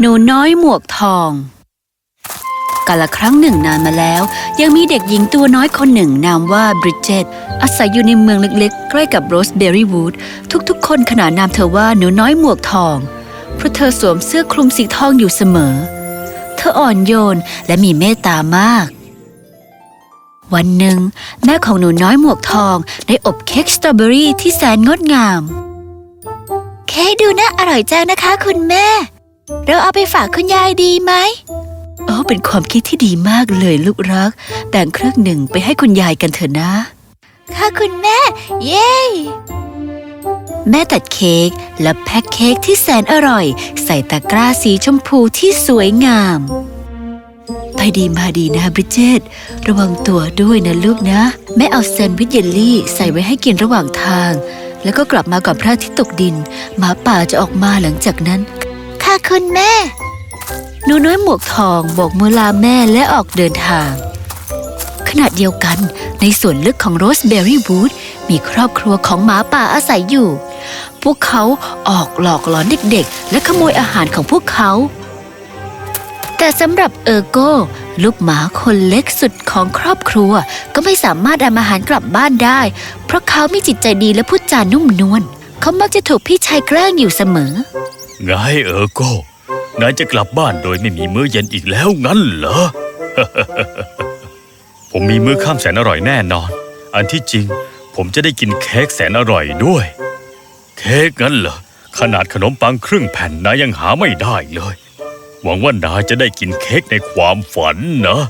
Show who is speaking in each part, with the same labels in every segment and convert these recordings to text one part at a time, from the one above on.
Speaker 1: หนูน้อยหมวกทองกาละครั้งหนึ่งนานมาแล้ว ยังมีเด็กหญิงตัวน้อยคนหนึ่งนามว่าบริดเจตอาศัยอยู่ในเมืองเล็กๆ ใกล้กับโรสเบอรี่วูดทุกๆ คนขนานนามเธอว่าหนูน้อยหมวกทอง เพราะเธอสวมเสื้อคลุมสีทองอยู่เสมอ เธออ่อนโยนและมีเมตตามาก วันหนึ่ง แม่ของหนูน้อยหมวกทองได้อบเค้กสตรอเบอรี่ที่แสนงดงาม เค้กดูน่าอร่อยจังนะคะ คุณแม่ เราเอาไปฝากคุณยายดีไหมโอ้เป็นความคิดที่ดีมากเลยลูกรัก แบ่งครึ่งหนึ่งไปให้คุณยายกันเถอะนะ ค่ะคุณแม่ เย้แม่ตัดเค้กและแพ็คเค้กที่แสนอร่อย ใส่ตะกร้าสีชมพูที่สวยงาม ไปดีมาดีนะบริดเจตระวังตัวด้วยนะลูกนะแม่เอาแซนด์วิชเยลลี่ใส่ไว้ให้กินระหว่างทาง แล้วก็กลับมาก่อนพระอาทิตย์ตกดิน หมาป่าจะออกมาหลังจากนั้น ค่ะคุณแม่หนูน้อยหมวกทองโบอกมือลาแม่และออกเดินทาง ขณะเดียวกันในส่วนลึกของโรสเบอรี่วูดมีครอบครัวของหมาป่าอาศัยอยู่ พวกเขาออกหลอกหลอนเด็กๆ และขโมยอาหารของพวกเขา แต่สำหรับเออร์โก้ ลูกหมาคนเล็กสุดของครอบครัว ก็ไม่สามารถนำอาหารกลับบ้านได้ เพราะเขามีจิตใจดีและพูดจานุ่มนวลเขามักจะถูกพี่ชายแกล้งอยู่เสมอ
Speaker 2: ไงเออโก้นายจะกลับบ้านโดยไม่มีมื้อเย็นอีกแล้วงั้นเหรอ ผมมีมื้อข้ามแสนอร่อยแน่นอน อันที่จริง ผมจะได้กินเค้กแสนอร่อยด้วย เค้กงั้นเหรอขนาดขนมปังครึ่งแผ่นนายยังหาไม่ได้เลย หวังว่านายจะได้กินเค้กในความฝันนะ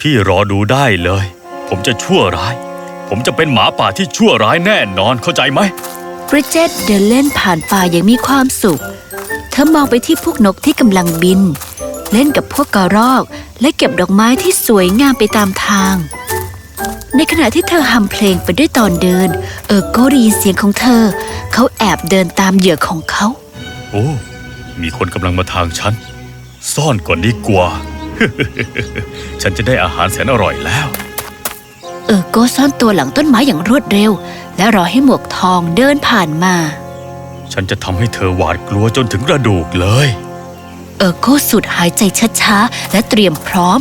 Speaker 2: พี่รอดูได้เลย ผมจะชั่วร้าย ผมจะเป็นหมาป่าที่ชั่วร้ายแน่นอนเข้าใจไหม
Speaker 1: บริดเจตเดินเล่นผ่านป่าอย่างมีความสุข เธอมองไปที่พวกนกที่กำลังบิน เล่นกับพวกกระรอก และเก็บดอกไม้ที่สวยงามไปตามทาง ในขณะที่เธอฮัมเพลงไปด้วยตอนเดิน เออโก็ได้ยินเสียงของเธอ เขาแอบเดินตามเหยื่อของเขา
Speaker 2: โอ้ มีคนกำลังมาทางฉัน ซ่อนก่อนดีกว่า ฉันจะได้อาหารแสนอร่อยแล้ว
Speaker 1: เออโก็ซ่อนตัวหลังต้นไม้อย่างรวดเร็ว และรอให้หมวกทองเดินผ่านมา
Speaker 2: ฉันจะทำให้เธอหวาดกลัวจนถึงกระดูกเลย
Speaker 1: เออโก็สูดหายใจช้าๆ และเตรียมพร้อม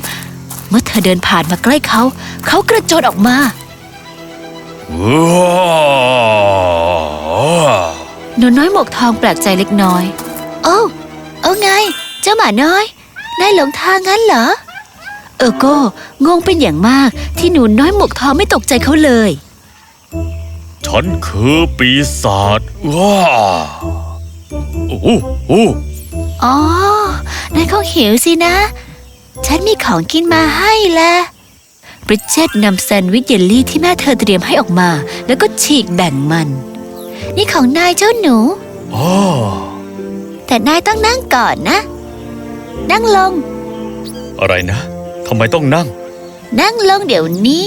Speaker 1: เมื่อเธอเดินผ่านมาใกล้เขา เขากระโจนออกมาหนูน้อยหมวกทองแปลกใจเล็กน้อย โอ้เอาไง เจ้าหมาน้อยนายหลงทางงั้นเหรอ เออโก็งงเป็นอย่างมากที่หนูน้อยหมวกทองไม่ตกใจเขาเลย
Speaker 2: ฉันคือปีศาจว้าโอ้โอ้
Speaker 1: อ๋อนายคงหิวสินะ ฉันมีของกินมาให้แหละบริดเจตนำแซนด์วิชเยลลี่ที่แม่เธอเตรียมให้ออกมา แล้วก็ฉีกแบ่งมัน นี่ของนายเจ้าหนู
Speaker 2: อ๋อ
Speaker 1: แต่นายต้องนั่งก่อนนะ นั่งลง
Speaker 2: อะไรนะทำไมต้องนั่ง
Speaker 1: นั่งลงเดี๋ยวนี้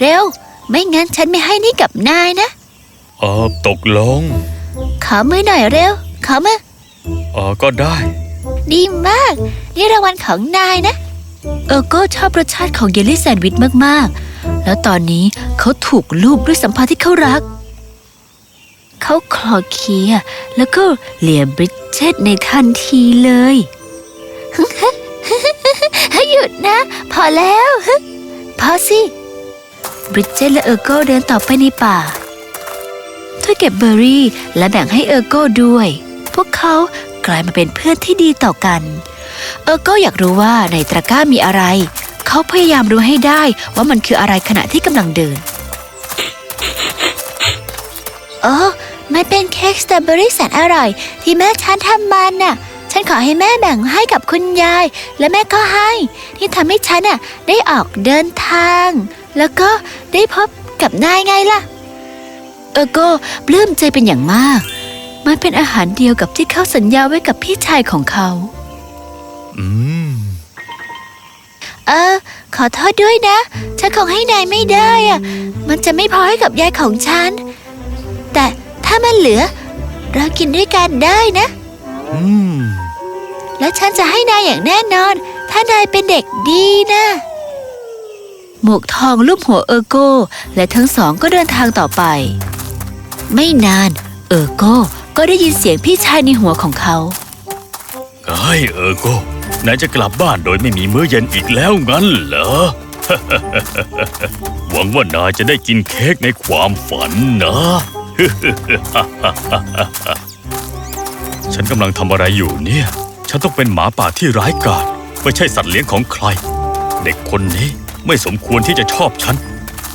Speaker 1: เร็ว ไม่งั้นฉันไม่ให้นี่กับนายนะ
Speaker 2: เออตกลง
Speaker 1: ขอมือหน่อยเร็ว ขอมือ
Speaker 2: เออก็ได้
Speaker 1: ดีมาก นี่รางวัลของนายนะ เออก็ชอบรสชาติของเยลลี่แซนด์วิชมาก ๆ แล้วตอนนี้เขาถูกลูบด้วยสัมผัสที่เขารัก เขาคลอเคลียร์แล้วก็เลียบริดเจตในทันทีเลยหยุดนะ พอแล้วพอสิบริดเจตและเออร์โกเดินต่อไปในป่าเธอเก็บเบอร์รี่และแบ่งให้เออร์โกด้วย พวกเขากลายมาเป็นเพื่อนที่ดีต่อกัน เออร์โกอยากรู้ว่าในตะกร้ามีอะไร เขาพยายามรู้ให้ได้ว่ามันคืออะไรขณะที่กำลังเดินโอ้ มันเป็นเค้กสตรอเบอรี่แสนอร่อย ที่แม่ฉันทำมันน่ะ ฉันขอให้แม่แบ่งให้กับคุณยาย และแม่ก็ให้ ที่ทำให้ฉันน่ะได้ออกเดินทาง แล้วก็ได้พบกับนายไงล่ะ เออโก็ปลื้มใจเป็นอย่างมาก มันเป็นอาหารเดียวกับที่เขาสัญญาไว้กับพี่ชายของเขา
Speaker 2: อืม
Speaker 1: เออ ขอโทษด้วยนะ ฉันคงให้นายไม่ได้อะมันจะไม่พอให้กับยายของฉัน แต่ ถ้ามันเหลือ เรากินด้วยกันได้นะ
Speaker 2: อืม
Speaker 1: และฉันจะให้นายอย่างแน่นอน ถ้านายเป็นเด็กดีนะ หมวกทองลูบหัวเออร์โก้ และทั้งสองก็เดินทางต่อไป ไม่นาน เออโก้ก็ได้ยินเสียงพี่ชายในหัวของเขา
Speaker 2: เฮ้ยเออโก้นายจะกลับบ้านโดยไม่มีมื้อเย็นอีกแล้วงั้นเหรอ หวังว่านายจะได้กินเค้กในความฝันนะ ฉันกำลังทำอะไรอยู่เนี่ย ฉันต้องเป็นหมาป่าที่ร้ายกาจไม่ใช่สัตว์เลี้ยงของใคร เด็กคนนี้ไม่สมควรที่จะชอบฉัน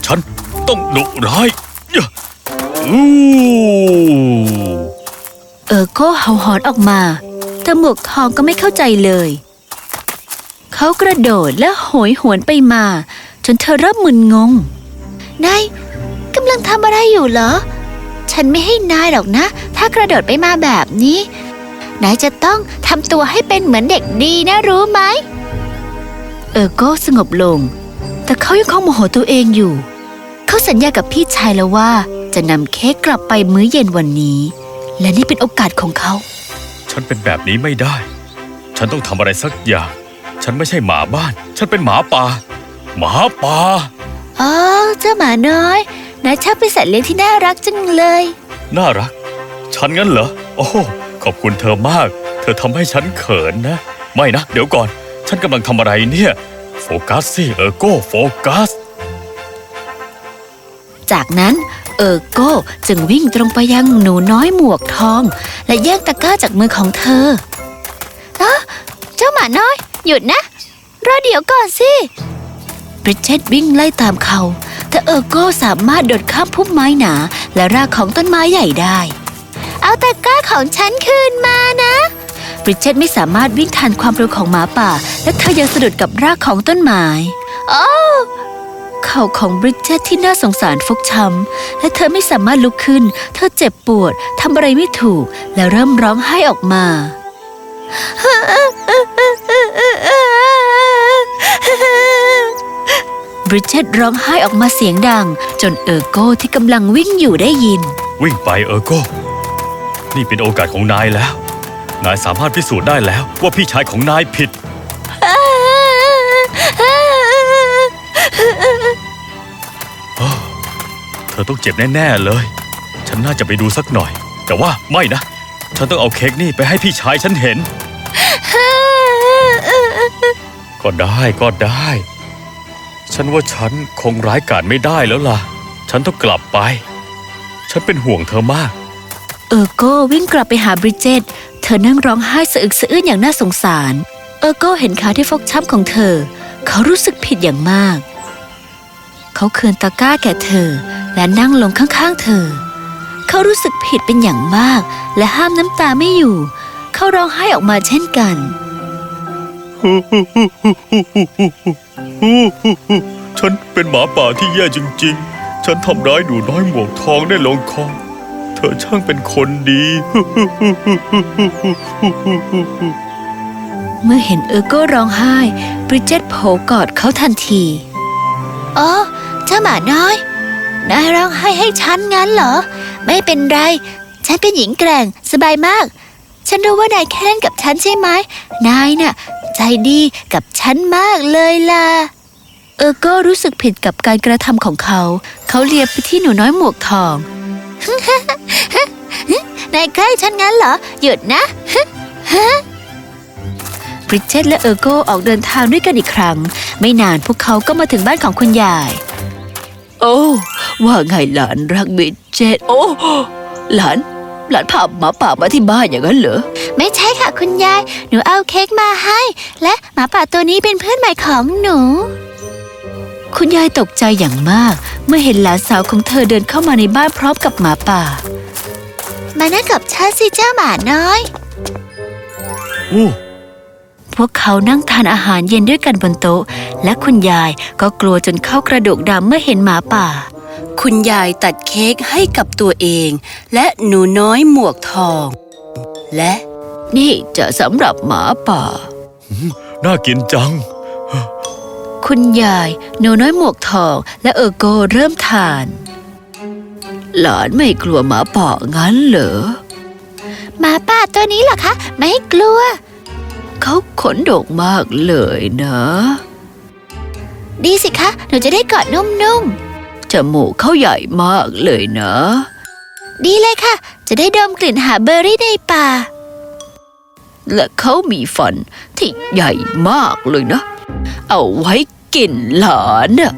Speaker 2: ฉันต้องดุร้ายอู้
Speaker 1: เออโก้เห่าหอนออกมาแต่หมวกทองก็ไม่เข้าใจเลย เขากระโดดและโหยหวนไปมา จนเธอเริ่มมึนงงนายกำลังทำอะไรอยู่เหรอ ฉันไม่ให้นายหรอกนะ ถ้ากระโดดไปมาแบบนี้ นายจะต้องทำตัวให้เป็นเหมือนเด็กดีนะรู้ไหม เออโก้สงบลง แต่เขายังคงโมโหตัวเองอยู่ เขาสัญญากับพี่ชายแล้วว่า จะนำเค้กกลับไปมื้อเย็นวันนี้ และนี่เป็นโอกาสของเขา
Speaker 2: ฉันเป็นแบบนี้ไม่ได้ ฉันต้องทำอะไรสักอย่าง ฉันไม่ใช่หมาบ้าน ฉันเป็นหมาป่า หมาป่า
Speaker 1: อ๋อเจ้าหมาน้อย นายชอบเป็นสัตว์เลี้ยงที่น่ารักจังเลย
Speaker 2: น่ารัก ฉันงั้นเหรอ โอ้โหขอบคุณเธอมาก เธอทำให้ฉันเขินนะ ไม่นะ เดี๋ยวก่อน ฉันกำลังทำอะไรเนี่ย โฟกัสสิเออโก้โฟกัส
Speaker 1: จากนั้นเออโก้จึงวิ่งตรงไปยังหนูน้อยหมวกทอง และแย่งตะกร้าจากมือของเธอเอ้อเจ้าหมาน้อย หยุดนะ รอเดี๋ยวก่อนสิบริดเจตวิ่งไล่ตามเขา แต่เออโก้สามารถโดดข้ามพุ่มไม้หนา และรากของต้นไม้ใหญ่ได้ เอาตะกร้าของฉันคืนมานะบริดเจตไม่สามารถวิ่งทันความเร็วของหมาป่า และเธอยังสะดุดกับรากของต้นไม้โอ้เข่าของบริดเจตที่น่าสงสารฟกช้ำและเธอไม่สามารถลุกขึ้น เธอเจ็บปวดทำอะไรไม่ถูก และเริ่มร้องไห้ออกมา บริดเจตร้องไห้ออกมาเสียงดัง จนเออร์โก้ที่กำลังวิ่งอยู่ได้ยิน
Speaker 2: วิ่งไปเออโก้ นี่เป็นโอกาสของนายแล้ว นายสามารถพิสูจน์ได้แล้วว่าพี่ชายของนายผิด เธอต้องเจ็บแน่ ๆ เลย ฉันน่าจะไปดูสักหน่อย แต่ว่าไม่นะ ฉันต้องเอาเค้กนี่ไปให้พี่ชายฉันเห็น ก็ได้ก็ได้ ฉันว่าฉันคงร้ายกาจไม่ได้แล้วล่ะ ฉันต้องกลับไป ฉันเป็นห่วงเธอมาก
Speaker 1: เออโก้วิ่งกลับไปหาบริเจตเธอนั่งร้องไห้สะอึกสะอื้นอย่างน่าสงสาร เออโก้เห็นขาที่ฟกช้ำของเธอ เขารู้สึกผิดอย่างมาก เขาเคืนตะก้าแก่เธอ และนั่งลงข้างๆเธอ เขารู้สึกผิดเป็นอย่างมาก และห้ามน้ำตาไม่อยู่ เขาร้องไห้ออกมาเช่นกัน
Speaker 2: ฉันเป็นหมาป่าที่แย่จริง ๆ ฉันทำร้ายหนูน้อยหมวกทองได้ลงคอ เธอช่างเป็นคนดี
Speaker 1: เมื่อเห็นเออร์โก้ร้องไห้ บริดเจตโผล่กอดเขาทันทีอ๋อเจ้าหมาน้อยนายร้องไห้ให้ฉันงั้นเหรอ ไม่เป็นไร ฉันเป็นหญิงแกร่งสบายมาก ฉันรู้ว่านายแค่เล่นกับฉันใช่ไหมนายน่ะ ใจดีกับฉันมากเลยล่ะ เออโก้รู้สึกผิดกับการกระทำของเขา เขาเลียไปที่หนูน้อยหมวกทอง นายใกล้ฉันงั้นเหรอ หยุดนะบริเจตและเออร์โกออกเดินทางด้วยกันอีกครั้ง ไม่นานพวกเขาก็มาถึงบ้านของคุณยาย โอ้ ว่าไงหลานรักบริเจตโอ้ หลาน หลานพาหมาป่ามาที่บ้านอย่างนั้นเหรอ ไม่ใช่ค่ะคุณยาย หนูเอาเค้กมาให้ และหมาป่าตัวนี้เป็นเพื่อนใหม่ของหนู คุณยายตกใจอย่างมาก เมื่อเห็นหลานสาวของเธอเดินเข้ามาในบ้านพร้อมกับหมาป่า มานั่งกับฉันสิเจ้าหมาน้อย
Speaker 2: อู้
Speaker 1: พวกเขานั่งทานอาหารเย็นด้วยกันบนโต๊ะ และคุณยายก็กลัวจนเข้ากระดูกดำเมื่อเห็นหมาป่า คุณยายตัดเค้กให้กับตัวเอง และหนูน้อยหมวกทอง และนี่จะสำหรับหมาป่า
Speaker 2: น่ากินจัง
Speaker 1: คุณยายหนูน้อยหมวกทองและเออร์โกเริ่มทาน หลานไม่กลัวหมาป่างั้นเหรอหมาป่าตัวนี้เหรอคะ ไม่กลัว เขาขนดกมากเลยนะ ดีสิคะ หนูจะได้กอดนุ่มๆ จมูกเขาใหญ่มากเลยนะ ดีเลยค่ะ จะได้ดมกลิ่นหาเบอร์รี่ในป่า และเขามีฟันที่ใหญ่มากเลยนะ เอาไว้กินหลานน่ะ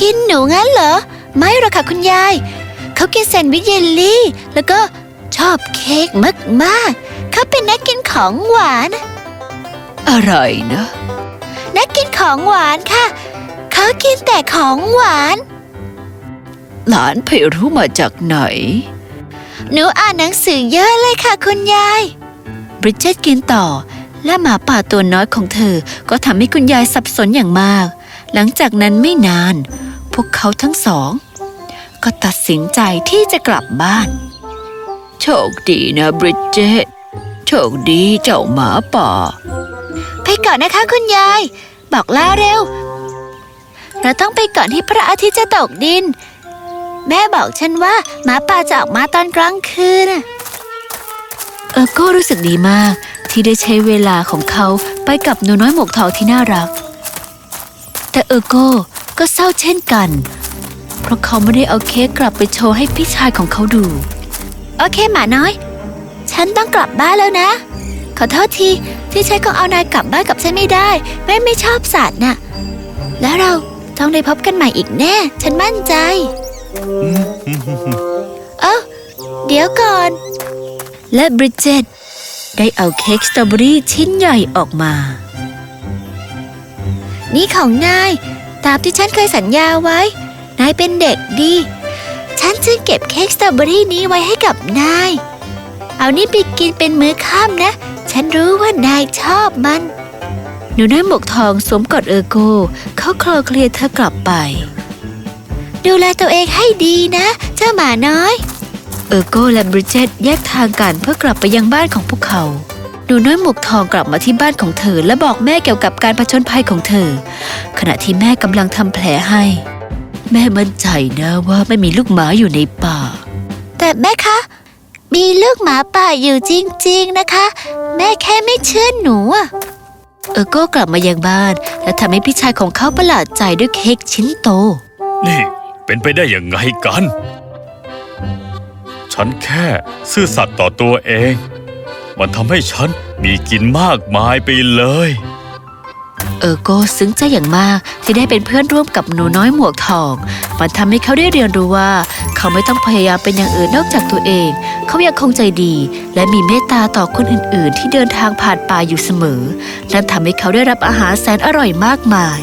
Speaker 1: กินหนูงั้นเหรอ ไม่หรอกค่ะคุณยาย เขากินแซนด์วิชเยลลี่ แล้วก็ชอบเค้กมากๆ เขาเป็นนักกินของหวาน อะไรนะ นักกินของหวานค่ะ เขากินแต่ของหวาน หลานไปรู้มาจากไหน หนูอ่านหนังสือเยอะเลยค่ะคุณยาย บริดเจตกินต่อ และหมาป่าตัวน้อยของเธอก็ทำให้คุณยายสับสนอย่างมาก หลังจากนั้นไม่นาน พวกเขาทั้งสอง ก็ตัดสินใจที่จะกลับบ้าน โชคดีนะบริดเจตโชคดีเจ้าหมาป่า ไปก่อนนะคะคุณยาย บอกลาเร็ว เราต้องไปก่อนที่พระอาทิตย์จะตกดิน แม่บอกฉันว่าหมาป่าจะออกมาตอนกลางคืนน่ะเออก็รู้สึกดีมาก ที่ได้ใช้เวลาของเขาไปกับหนูน้อยหมวกทองที่น่ารัก แต่เออโก้ก็เศร้าเช่นกัน เพราะเขาไม่ได้เอาเค้กกลับไปโชว์ให้พี่ชายของเขาดู โอเคหมาน้อย ฉันต้องกลับบ้านแล้วนะ ขอโทษทีที่ฉันคงเอานายกลับบ้านกับฉันไม่ได้ แม่ไม่ชอบสัตว์น่ะ แล้วเราต้องได้พบกันใหม่อีกแน่ ฉันมั่นใจ เอ้าเดี๋ยวก่อน และบริดเจตได้เอาเค้กสตรอเบอรี่ชิ้นใหญ่ออกมา นี่ของนาย ตามที่ฉันเคยสัญญาไว้ นายเป็นเด็กดี ฉันจึงเก็บเค้กสตรอเบอรี่นี้ไว้ให้กับนาย เอานี่ไปกินเป็นมื้อค่ำนะ ฉันรู้ว่านายชอบมัน หนูน้อยหมวกทองสวมกอดเออร์โก เขาคลอเคลียร์เธอกลับไป ดูแลตัวเองให้ดีนะ เจ้าหมาน้อย เออร์โกและบริดเจตแยกทางกันเพื่อกลับไปยังบ้านของพวกเขาหนูน้อยหมวกทองกลับมาที่บ้านของเธอ และบอกแม่เกี่ยวกับการผจญภัยของเธอ ขณะที่แม่กำลังทำแผลให้ แม่มั่นใจนะว่าไม่มีลูกหมาอยู่ในป่า แต่แม่คะ มีลูกหมาป่าอยู่จริง ๆนะคะ แม่แค่ไม่เชื่อหนูอะเออร์โก้กลับมายังบ้าน และทำให้พี่ชายของเขาประหลาดใจด้วยเค้กชิ้นโต
Speaker 2: นี่ เป็นไปได้ยังไงกัน ฉันแค่ซื่อสัตย์ต่อตัวเอง มันทำให้ฉันมีกินมากมายไปเลย
Speaker 1: เออโก้ซึ้งใจอย่างมากที่ได้เป็นเพื่อนร่วมกับหนูน้อยหมวกทอง มันทำให้เขาได้เรียนรู้ว่า เขาไม่ต้องพยายามเป็นอย่างอื่นนอกจากตัวเอง เขายังคงใจดี และมีเมตตาต่อคนอื่น ๆ ที่เดินทางผ่านป่าอยู่เสมอ นั่นทำให้เขาได้รับอาหารแสนอร่อยมากมาย